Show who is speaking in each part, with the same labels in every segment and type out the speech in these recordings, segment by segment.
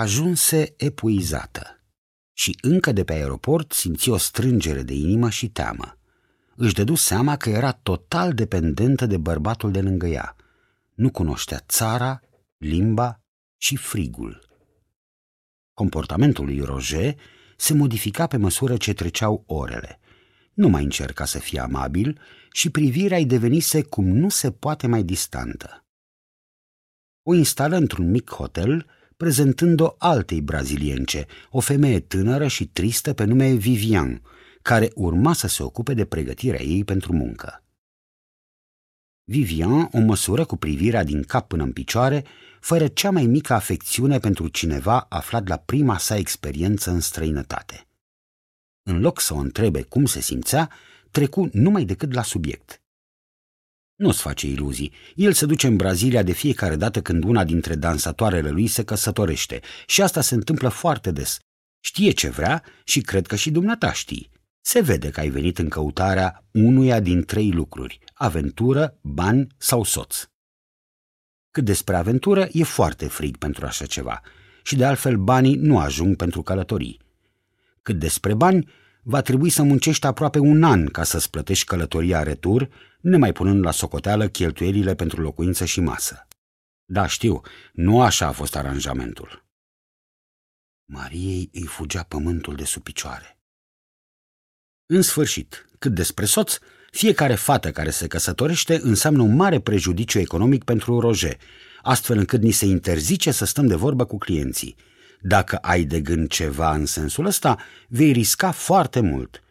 Speaker 1: Ajunse epuizată și încă de pe aeroport simți o strângere de inimă și teamă. Își dădu seama că era total dependentă de bărbatul de lângă ea. Nu cunoștea țara, limba și frigul. Comportamentul lui Roger se modifica pe măsură ce treceau orele. Nu mai încerca să fie amabil și privirea îi devenise cum nu se poate mai distantă. O instală într-un mic hotel, prezentând-o altei brazilience, o femeie tânără și tristă pe nume Vivian, care urma să se ocupe de pregătirea ei pentru muncă. Vivian o măsură cu privirea din cap până în picioare, fără cea mai mică afecțiune pentru cineva aflat la prima sa experiență în străinătate. În loc să o întrebe cum se simțea, trecu numai decât la subiect. Nu-ți face iluzii. El se duce în Brazilia de fiecare dată când una dintre dansatoarele lui se căsătorește și asta se întâmplă foarte des. Știe ce vrea și cred că și dumneata știi. Se vede că ai venit în căutarea unuia din trei lucruri, aventură, bani sau soț. Cât despre aventură, e foarte frig pentru așa ceva și de altfel banii nu ajung pentru călătorii. Cât despre bani, va trebui să muncești aproape un an ca să-ți plătești călătoria retur, nemai punând la socoteală cheltuielile pentru locuință și masă. Da, știu, nu așa a fost aranjamentul. Mariei îi fugea pământul de sub picioare. În sfârșit, cât despre soț, fiecare fată care se căsătorește înseamnă un mare prejudiciu economic pentru Roger, astfel încât ni se interzice să stăm de vorbă cu clienții. Dacă ai de gând ceva în sensul ăsta, vei risca foarte mult.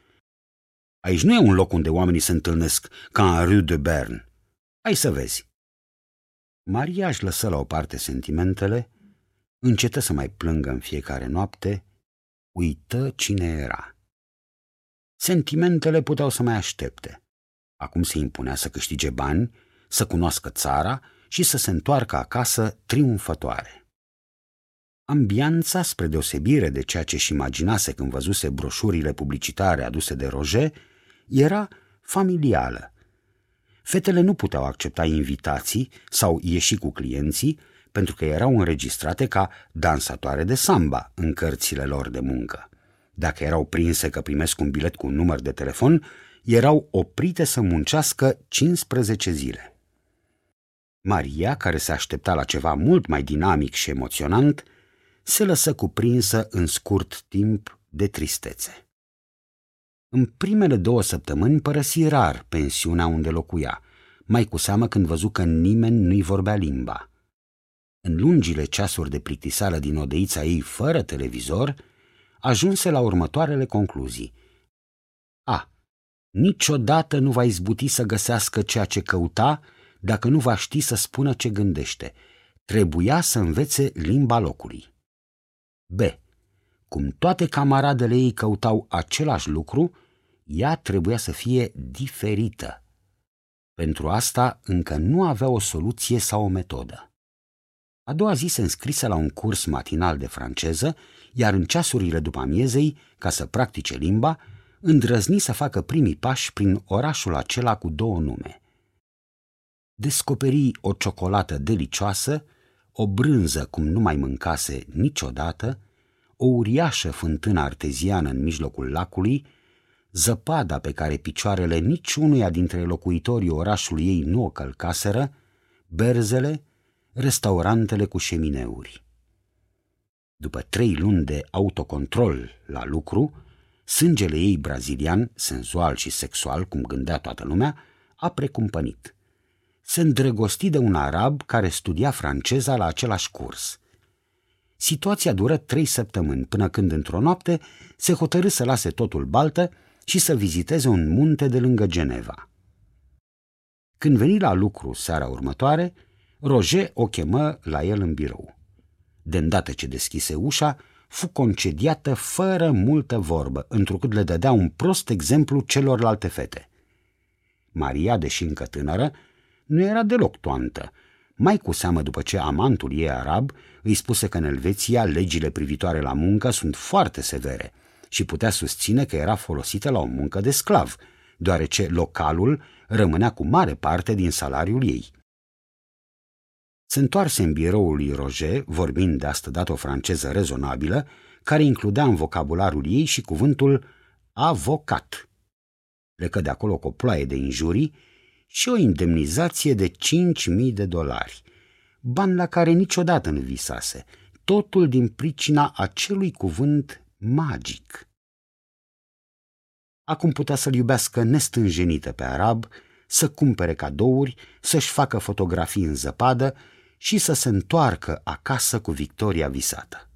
Speaker 1: Aici nu e un loc unde oamenii se întâlnesc ca în Rue de Bern. Hai să vezi. Maria își lăsă la o parte sentimentele, încetă să mai plângă în fiecare noapte, uită cine era. Sentimentele puteau să mai aștepte. Acum se impunea să câștige bani, să cunoască țara și să se întoarcă acasă triumfătoare. Ambianța, spre deosebire de ceea ce își imaginase când văzuse broșurile publicitare aduse de Roger, era familială. Fetele nu puteau accepta invitații sau ieși cu clienții pentru că erau înregistrate ca dansatoare de samba în cărțile lor de muncă. Dacă erau prinse că primesc un bilet cu un număr de telefon, erau oprite să muncească 15 zile. Maria, care se aștepta la ceva mult mai dinamic și emoționant, se lăsă cuprinsă în scurt timp de tristețe. În primele două săptămâni părăsi rar pensiunea unde locuia, mai cu seamă când văzu că nimeni nu-i vorbea limba. În lungile ceasuri de plictisală din odeița ei fără televizor, ajunse la următoarele concluzii. A. Niciodată nu va izbuti să găsească ceea ce căuta dacă nu va ști să spună ce gândește. Trebuia să învețe limba locului. B. Cum toate camaradele ei căutau același lucru, ea trebuia să fie diferită. Pentru asta încă nu avea o soluție sau o metodă. A doua zi se înscrise la un curs matinal de franceză, iar în ceasurile după amiezei, ca să practice limba, îndrăzni să facă primii pași prin orașul acela cu două nume. Descoperi o ciocolată delicioasă, o brânză cum nu mai mâncase niciodată, o uriașă fântână arteziană în mijlocul lacului, zăpada pe care picioarele niciunuia dintre locuitorii orașului ei nu o călcaseră, berzele, restaurantele cu șemineuri. După trei luni de autocontrol la lucru, sângele ei brazilian, senzual și sexual, cum gândea toată lumea, a precumpănit. Se îndrăgosti de un arab care studia franceza la același curs. Situația dură trei săptămâni, până când, într-o noapte, se hotărâ să lase totul baltă și să viziteze un munte de lângă Geneva. Când veni la lucru seara următoare, Roger o chemă la el în birou. De îndată ce deschise ușa, fu concediată fără multă vorbă, întrucât le dădea un prost exemplu celorlalte fete. Maria, deși încă tânără, nu era deloc toantă, mai cu seamă după ce amantul ei arab îi spuse că în Elveția legile privitoare la muncă sunt foarte severe și putea susține că era folosită la o muncă de sclav, deoarece localul rămânea cu mare parte din salariul ei. Se întoarse în biroul lui Roger, vorbind de asta dată o franceză rezonabilă, care includea în vocabularul ei și cuvântul avocat. Plecă de acolo cu o ploaie de injurii și o indemnizație de 5.000 de dolari, bani la care niciodată nu visase, totul din pricina acelui cuvânt magic. Acum putea să-l iubească nestânjenită pe arab, să cumpere cadouri, să-și facă fotografii în zăpadă și să se întoarcă acasă cu victoria visată.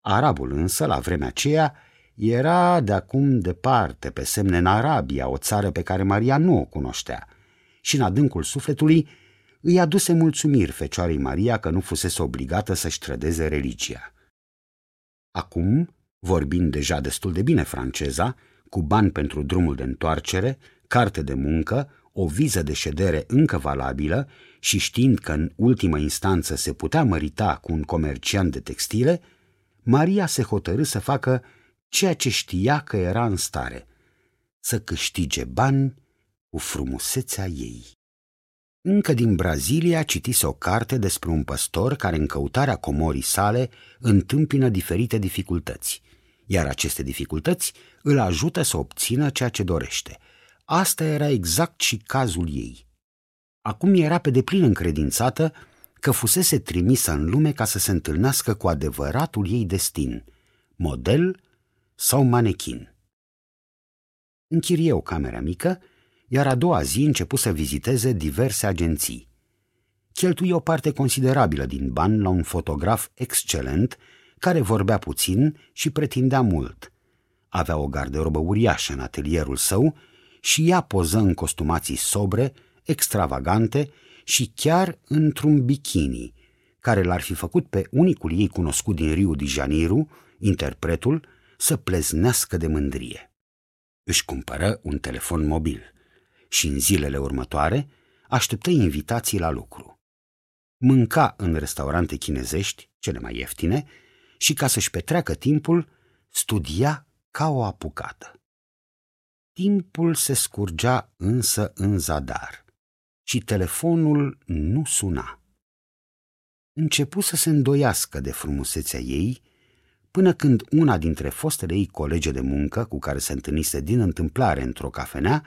Speaker 1: Arabul însă, la vremea aceea, era de acum departe, pe semne în Arabia, o țară pe care Maria nu o cunoștea, și în adâncul sufletului îi aduse mulțumiri Fecioarei Maria că nu fusese obligată să-și trădeze religia. Acum, vorbind deja destul de bine franceza, cu bani pentru drumul de întoarcere, carte de muncă, o viză de ședere încă valabilă și știind că în ultimă instanță se putea mărita cu un comerciant de textile, Maria se hotărâ să facă ceea ce știa că era în stare, să câștige bani cu frumusețea ei. Încă din Brazilia citise o carte despre un păstor care în căutarea comorii sale întâmpină diferite dificultăți, iar aceste dificultăți îl ajută să obțină ceea ce dorește. Asta era exact și cazul ei. Acum era pe deplin încredințată că fusese trimisă în lume ca să se întâlnească cu adevăratul ei destin, model sau manechin. Închirie o cameră mică iar a doua zi început să viziteze diverse agenții. Cheltui o parte considerabilă din bani la un fotograf excelent care vorbea puțin și pretindea mult. Avea o garderobă uriașă în atelierul său și ea poză în costumații sobre, extravagante și chiar într-un bikini, care l-ar fi făcut pe unicul ei cunoscut din Rio de Janeiro, interpretul, să pleznească de mândrie. Își cumpără un telefon mobil și în zilele următoare așteptă invitații la lucru. Mânca în restaurante chinezești, cele mai ieftine, și ca să-și petreacă timpul, studia ca o apucată. Timpul se scurgea însă în zadar și telefonul nu suna. Începu să se îndoiască de frumusețea ei, până când una dintre fostele ei colege de muncă, cu care se întâlnise din întâmplare într-o cafenea,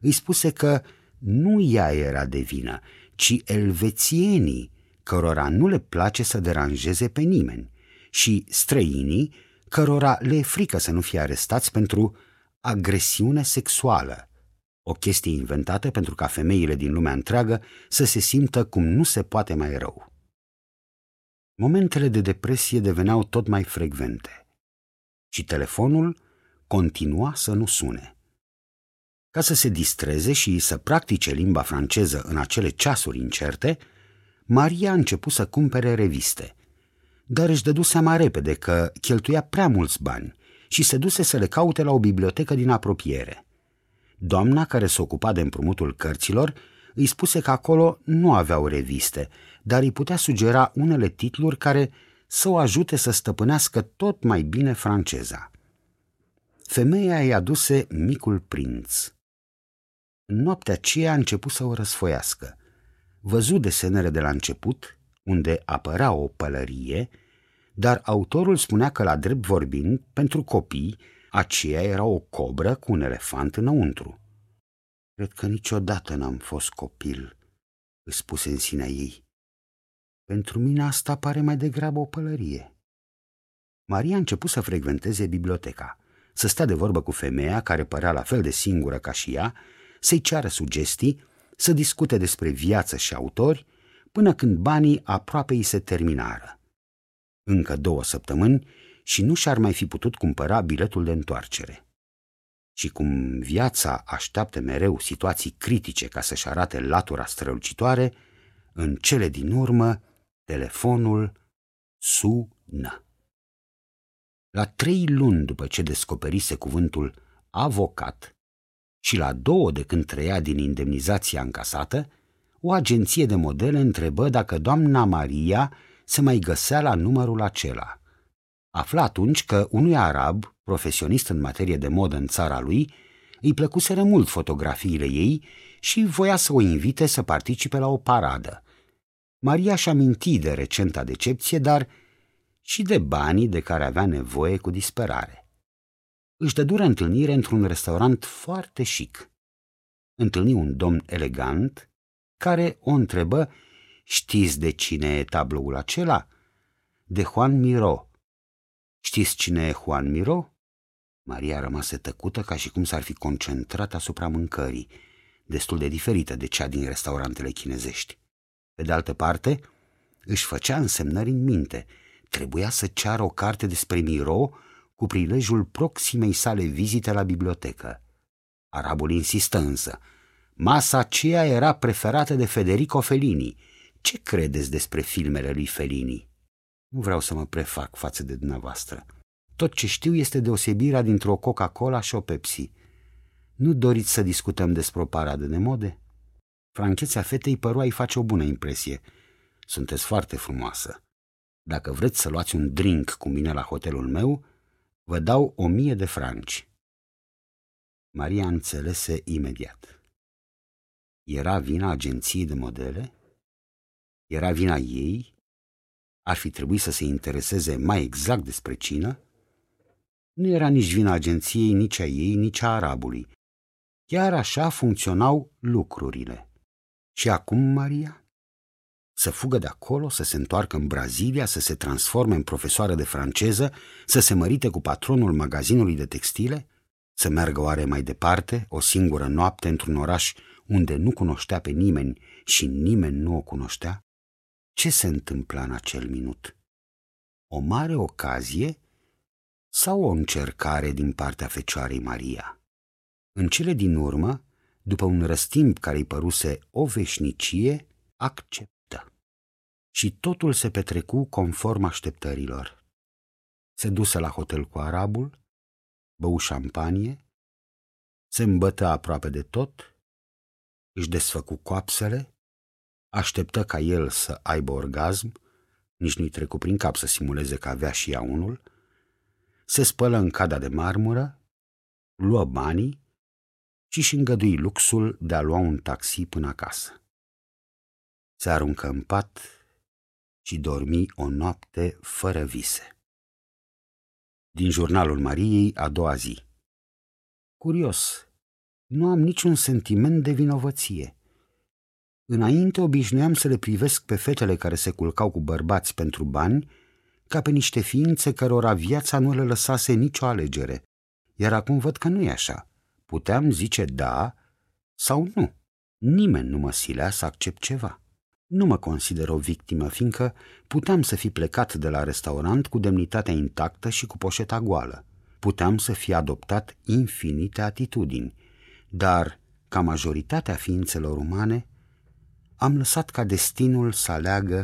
Speaker 1: îi spuse că nu ea era de vină, ci elvețienii, cărora nu le place să deranjeze pe nimeni, și străinii, cărora le e frică să nu fie arestați pentru agresiune sexuală, o chestie inventată pentru ca femeile din lumea întreagă să se simtă cum nu se poate mai rău. Momentele de depresie deveneau tot mai frecvente și telefonul continua să nu sune. Ca să se distreze și să practice limba franceză în acele ceasuri incerte, Maria a început să cumpere reviste, dar își dădu seama repede că cheltuia prea mulți bani și se duse să le caute la o bibliotecă din apropiere. Doamna care se ocupa de împrumutul cărților îi spuse că acolo nu aveau reviste, dar îi putea sugera unele titluri care să o ajute să stăpânească tot mai bine franceza. Femeia i-a aduse Micul Prinț. În noaptea aceea a început să o răsfoiască. Văzut desenele de la început, unde apărea o pălărie, dar autorul spunea că, la drept vorbind, pentru copii, aceea era o cobră cu un elefant înăuntru. Cred că niciodată n-am fost copil, îi spuse în sinea ei. Pentru mine asta pare mai degrabă o pălărie. Maria a început să frecventeze biblioteca, să stea de vorbă cu femeia care părea la fel de singură ca și ea să-i ceară sugestii, să discute despre viață și autori, până când banii aproape îi se terminară. Încă două săptămâni și nu și-ar mai fi putut cumpăra biletul de întoarcere. Și cum viața așteaptă mereu situații critice ca să-și arate latura strălucitoare, în cele din urmă, telefonul sună. La trei luni după ce descoperise cuvântul avocat, și la două de când trăia din indemnizația încasată, o agenție de modele întrebă dacă doamna Maria se mai găsea la numărul acela. Afla atunci că unui arab, profesionist în materie de modă în țara lui, îi plăcuseră mult fotografiile ei și voia să o invite să participe la o paradă. Maria și aminti de recenta decepție, dar și de banii de care avea nevoie cu disperare. Își dădură întâlnire într-un restaurant foarte chic. Întâlni un domn elegant care o întrebă Știți de cine e tabloul acela? De Juan Miro. Știți cine e Juan Miro? Maria rămase tăcută ca și cum s-ar fi concentrat asupra mâncării, destul de diferită de cea din restaurantele chinezești. Pe de altă parte, își făcea însemnări în minte. Trebuia să ceară o carte despre Miro cu prilejul proximei sale vizite la bibliotecă. Arabul insistă însă. Masa aceea era preferată de Federico Fellini. Ce credeți despre filmele lui Fellini? Nu vreau să mă prefac față de dumneavoastră. Tot ce știu este deosebirea dintre o Coca-Cola și o Pepsi. Nu doriți să discutăm despre o paradă de mode? Franchețea fetei păru a-i face o bună impresie. Sunteți foarte frumoasă. Dacă vreți să luați un drink cu mine la hotelul meu, vă dau o mie de franci. Maria înțelese imediat. Era vina agenției de modele? Era vina ei? Ar fi trebuit să se intereseze mai exact despre cină? Nu era nici vina agenției, nici a ei, nici a arabului. Chiar așa funcționau lucrurile. Și acum, Maria? Să fugă de acolo, să se întoarcă în Brazilia, să se transforme în profesoară de franceză, să se mărite cu patronul magazinului de textile? Să meargă oare mai departe, o singură noapte, într-un oraș unde nu cunoștea pe nimeni și nimeni nu o cunoștea? Ce se întâmpla în acel minut? O mare ocazie sau o încercare din partea Fecioarei Maria? În cele din urmă, după un răstimp care îi păruse o veșnicie, acceptă. Și totul se petrecu conform așteptărilor. Se duse la hotel cu arabul, bău șampanie, se îmbătă aproape de tot, își desfăcu coapsele, așteptă ca el să aibă orgasm, nici nu-i trecu prin cap să simuleze că avea și ea unul, se spălă în cada de marmură, luă banii și și îngădui luxul de a lua un taxi până acasă. Se aruncă în pat și dormi o noapte fără vise. Din jurnalul Mariei a doua zi. Curios, nu am niciun sentiment de vinovăție. Înainte obișnuiam să le privesc pe fetele care se culcau cu bărbați pentru bani ca pe niște ființe cărora viața nu le lăsase nicio alegere, iar acum văd că nu e așa. Puteam zice da sau nu. Nimeni nu mă silea să accept ceva. Nu mă consider o victimă, fiindcă puteam să fi plecat de la restaurant cu demnitatea intactă și cu poșeta goală. Puteam să fi adoptat infinite atitudini, dar, ca majoritatea ființelor umane, am lăsat ca destinul să aleagă